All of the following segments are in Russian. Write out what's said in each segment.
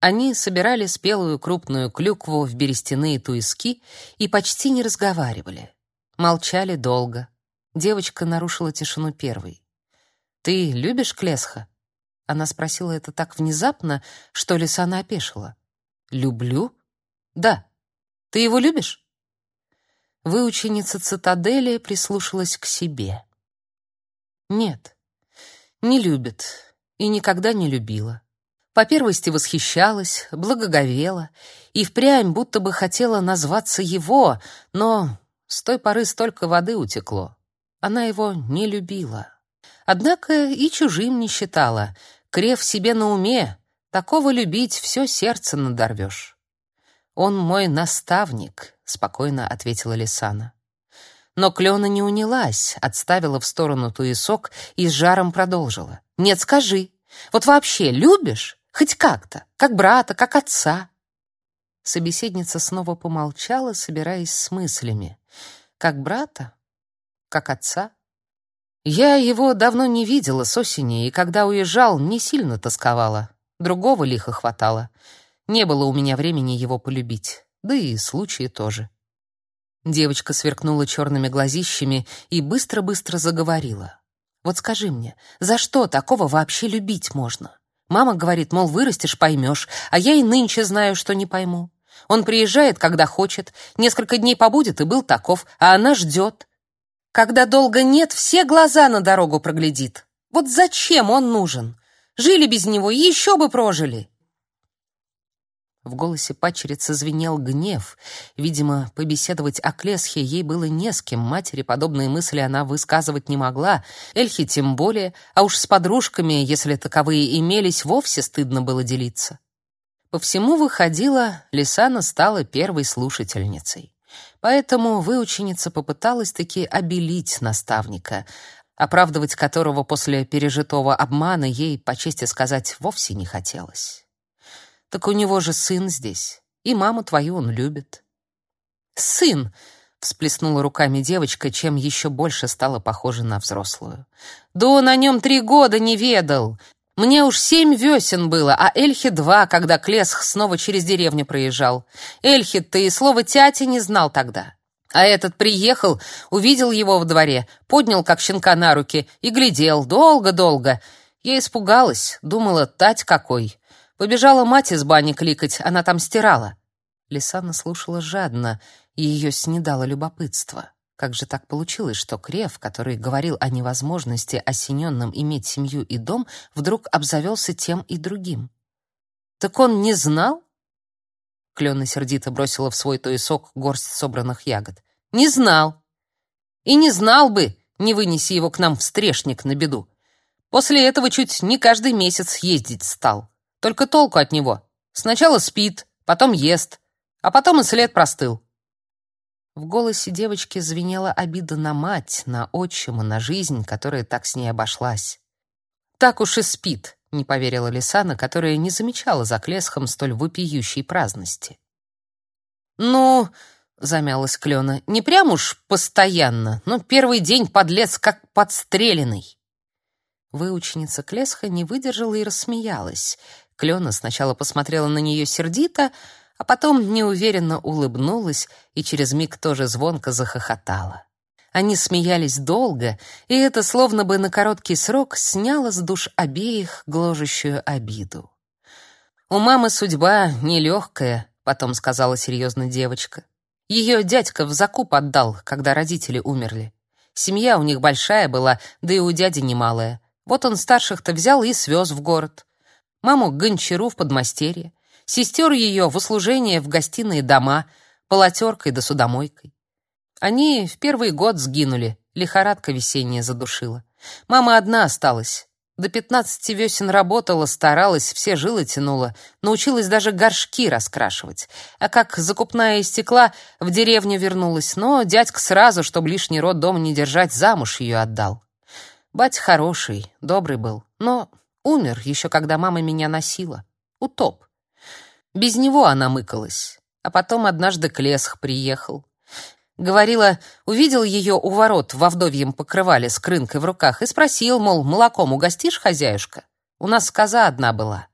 Они собирали спелую крупную клюкву в берестяные туиски и почти не разговаривали. Молчали долго. Девочка нарушила тишину первой. «Ты любишь Клесха?» Она спросила это так внезапно, что Лисана опешила. «Люблю?» «Да. Ты его любишь?» Выученица цитадели прислушалась к себе. «Нет, не любит и никогда не любила. По первости восхищалась, благоговела и впрямь будто бы хотела назваться его, но с той поры столько воды утекло. Она его не любила. Однако и чужим не считала. Крев себе на уме, такого любить все сердце надорвешь. «Он мой наставник», — спокойно ответила Лисана. Но Клена не унялась, отставила в сторону туесок и с жаром продолжила. «Нет, скажи, вот вообще любишь? Хоть как-то, как брата, как отца?» Собеседница снова помолчала, собираясь с мыслями. «Как брата? Как отца?» «Я его давно не видела с осени, и когда уезжал, не сильно тосковала. Другого лиха хватало. Не было у меня времени его полюбить, да и случаи тоже. Девочка сверкнула черными глазищами и быстро-быстро заговорила. Вот скажи мне, за что такого вообще любить можно? Мама говорит, мол, вырастешь, поймешь, а я и нынче знаю, что не пойму. Он приезжает, когда хочет, несколько дней побудет и был таков, а она ждет. Когда долго нет, все глаза на дорогу проглядит. Вот зачем он нужен? Жили без него, еще бы прожили. В голосе пачерицы звенел гнев. Видимо, побеседовать о Клесхе ей было не с кем. Матери подобные мысли она высказывать не могла. Эльхе тем более, а уж с подружками, если таковые имелись, вовсе стыдно было делиться. По всему выходило, Лисана стала первой слушательницей. Поэтому выученица попыталась таки обелить наставника, оправдывать которого после пережитого обмана ей, по чести сказать, вовсе не хотелось. Так у него же сын здесь, и маму твою он любит. Сын, всплеснула руками девочка, чем еще больше стала похожа на взрослую. Да он о нем три года не ведал. Мне уж семь весен было, а Эльхи два, когда Клесх снова через деревню проезжал. Эльхи-то и слова тяти не знал тогда. А этот приехал, увидел его в дворе, поднял как щенка на руки и глядел долго-долго. Я испугалась, думала, тать какой. Побежала мать из бани кликать, она там стирала. Лисана слушала жадно, и ее снедало любопытство. Как же так получилось, что Крев, который говорил о невозможности осененным иметь семью и дом, вдруг обзавелся тем и другим? Так он не знал? Клена сердито бросила в свой туесок горсть собранных ягод. Не знал. И не знал бы, не вынеси его к нам в на беду. После этого чуть не каждый месяц ездить стал. Только толку от него. Сначала спит, потом ест, а потом и след простыл. В голосе девочки звенела обида на мать, на отчима, на жизнь, которая так с ней обошлась. «Так уж и спит», — не поверила Лисана, которая не замечала за Клесхом столь вопиющей праздности. «Ну...» — замялась Клена. «Не прям уж постоянно, но первый день подлец как подстреленный». Выученица Клесха не выдержала и рассмеялась. Клена сначала посмотрела на нее сердито, а потом неуверенно улыбнулась и через миг тоже звонко захохотала. Они смеялись долго, и это словно бы на короткий срок сняло с душ обеих гложущую обиду. «У мамы судьба нелегкая», — потом сказала серьезно девочка. Ее дядька в закуп отдал, когда родители умерли. Семья у них большая была, да и у дяди немалая. Вот он старших-то взял и свез в город маму гончару в подмастерье, сестер ее в услужение в гостиные дома, полотеркой да судомойкой. Они в первый год сгинули, лихорадка весенняя задушила. Мама одна осталась. До пятнадцати весен работала, старалась, все жилы тянула, научилась даже горшки раскрашивать. А как закупная из стекла, в деревню вернулась, но дядька сразу, чтобы лишний род дома не держать, замуж ее отдал. Бать хороший, добрый был, но Умер еще когда мама меня носила. Утоп. Без него она мыкалась. А потом однажды Клесх приехал. Говорила, увидел ее у ворот во вдовьем покрывале с крынкой в руках и спросил, мол, молоком угостишь, хозяюшка? У нас коза одна была.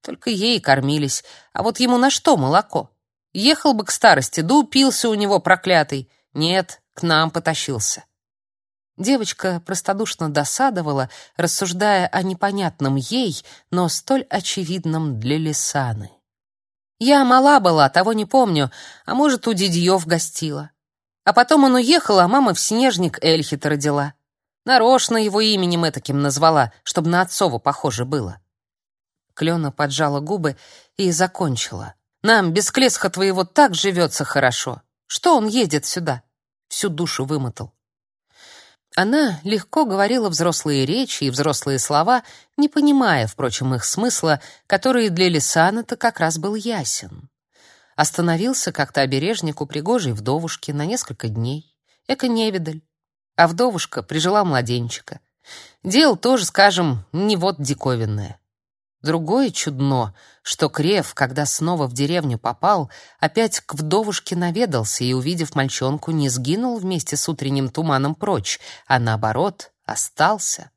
Только ей кормились. А вот ему на что молоко? Ехал бы к старости, да упился у него проклятый. Нет, к нам потащился. Девочка простодушно досадовала, рассуждая о непонятном ей, но столь очевидном для Лисаны. Я мала была, того не помню, а может, у дядьев гостила. А потом он уехал, а мама в снежник Эльхита родила. Нарочно его именем этаким назвала, чтобы на отцову похоже было. Клена поджала губы и закончила. Нам без Клесха твоего так живется хорошо. Что он едет сюда? Всю душу вымотал. Она легко говорила взрослые речи и взрослые слова, не понимая, впрочем, их смысла, который для Лисана-то как раз был ясен. Остановился как-то обережник у пригожей вдовушки на несколько дней. Эка невидаль. А вдовушка прижила младенчика. Дел тоже, скажем, не вот диковинное. Другое чудно, что Крев, когда снова в деревню попал, опять к вдовушке наведался и, увидев мальчонку, не сгинул вместе с утренним туманом прочь, а наоборот, остался.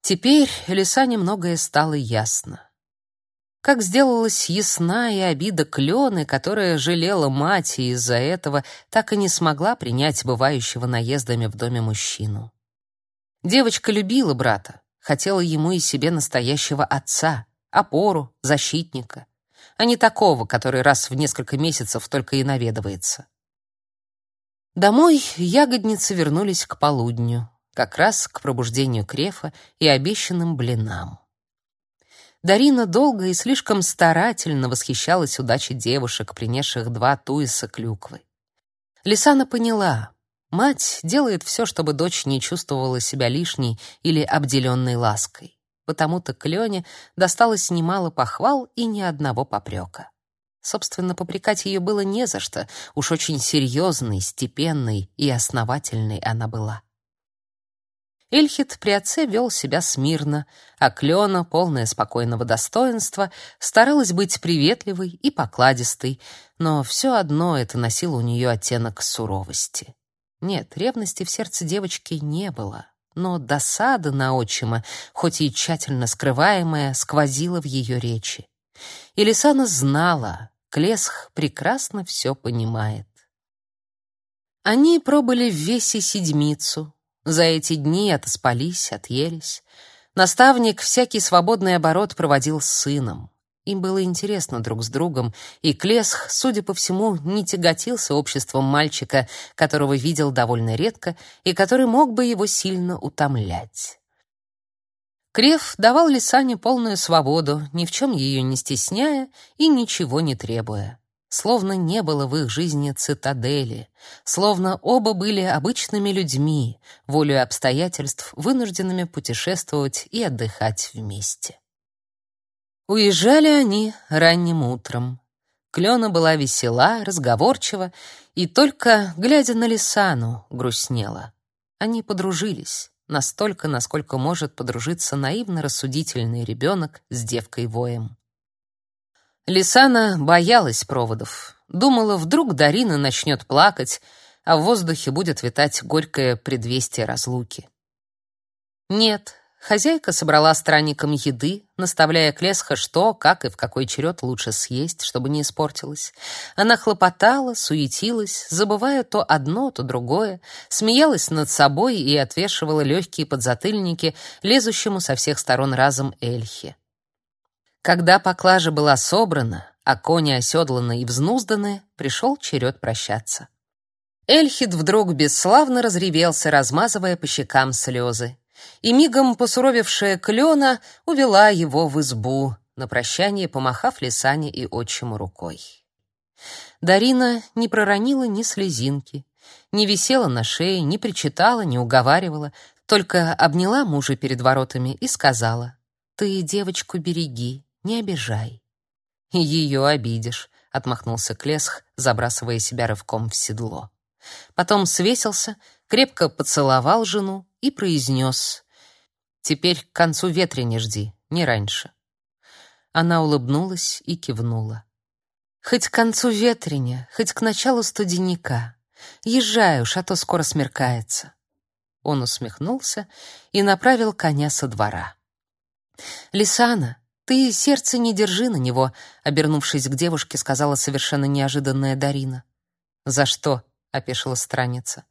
Теперь Лиса немногое стало ясно. Как сделалась ясна и обида Клены, которая жалела мать и из-за этого так и не смогла принять бывающего наездами в доме мужчину. Девочка любила брата, хотела ему и себе настоящего отца, опору, защитника, а не такого, который раз в несколько месяцев только и наведывается. Домой ягодницы вернулись к полудню, как раз к пробуждению Крефа и обещанным блинам. Дарина долго и слишком старательно восхищалась удачей девушек, принесших два туиса клюквы. Лисана поняла, Мать делает все, чтобы дочь не чувствовала себя лишней или обделенной лаской. Потому-то Клене досталось немало похвал и ни одного попрека. Собственно, попрекать ее было не за что, уж очень серьезной, степенной и основательной она была. Эльхит при отце вел себя смирно, а Клена, полная спокойного достоинства, старалась быть приветливой и покладистой, но все одно это носило у нее оттенок суровости. Нет, ревности в сердце девочки не было, но досада на отчима, хоть и тщательно скрываемая, сквозила в ее речи. И Лисана знала, Клесх прекрасно все понимает. Они пробыли в весе седмицу. За эти дни отоспались, отъелись. Наставник всякий свободный оборот проводил с сыном. Им было интересно друг с другом, и Клесх, судя по всему, не тяготился обществом мальчика, которого видел довольно редко и который мог бы его сильно утомлять. Крев давал Лисане полную свободу, ни в чем ее не стесняя и ничего не требуя. Словно не было в их жизни цитадели, словно оба были обычными людьми, волей обстоятельств, вынужденными путешествовать и отдыхать вместе. Уезжали они ранним утром. Клена была весела, разговорчива и только, глядя на Лисану, грустнела. Они подружились, настолько, насколько может подружиться наивно-рассудительный ребенок с девкой-воем. Лисана боялась проводов. Думала, вдруг Дарина начнет плакать, а в воздухе будет витать горькое предвестие разлуки. Нет, Хозяйка собрала странникам еды, наставляя Клесха, что, как и в какой черед лучше съесть, чтобы не испортилось. Она хлопотала, суетилась, забывая то одно, то другое, смеялась над собой и отвешивала легкие подзатыльники лезущему со всех сторон разом Эльхе. Когда поклажа была собрана, а кони оседланы и взнузданы, пришел черед прощаться. Эльхид вдруг бесславно разревелся, размазывая по щекам слезы и мигом посуровевшая клена увела его в избу, на прощание помахав Лисане и отчиму рукой. Дарина не проронила ни слезинки, не висела на шее, не причитала, не уговаривала, только обняла мужа перед воротами и сказала: "Ты девочку береги, не обижай". Ее обидишь, отмахнулся Клесх, забрасывая себя рывком в седло. Потом свесился, крепко поцеловал жену и произнес «Теперь к концу ветра не жди, не раньше». Она улыбнулась и кивнула. «Хоть к концу ветреня, хоть к началу студенника. Езжай уж, а то скоро смеркается». Он усмехнулся и направил коня со двора. «Лисана, Ты сердце не держи на него, обернувшись к девушке, сказала совершенно неожиданная Дарина. За что? опешила страница.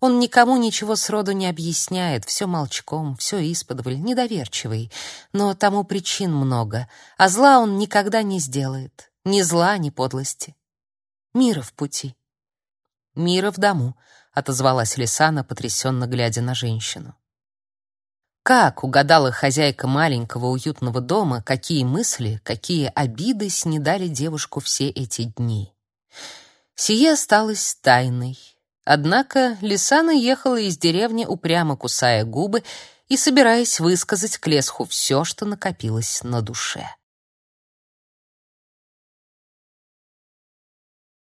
Он никому ничего сроду не объясняет, все молчком, все исподволь, недоверчивый. Но тому причин много, а зла он никогда не сделает. Ни зла, ни подлости. Мира в пути. Мира в дому, отозвалась Лисана, потрясенно глядя на женщину. Как угадала хозяйка маленького уютного дома, какие мысли, какие обиды снедали девушку все эти дни. Сие осталось тайной. Однако Лисана ехала из деревни, упрямо кусая губы и собираясь высказать Клесху все, что накопилось на душе.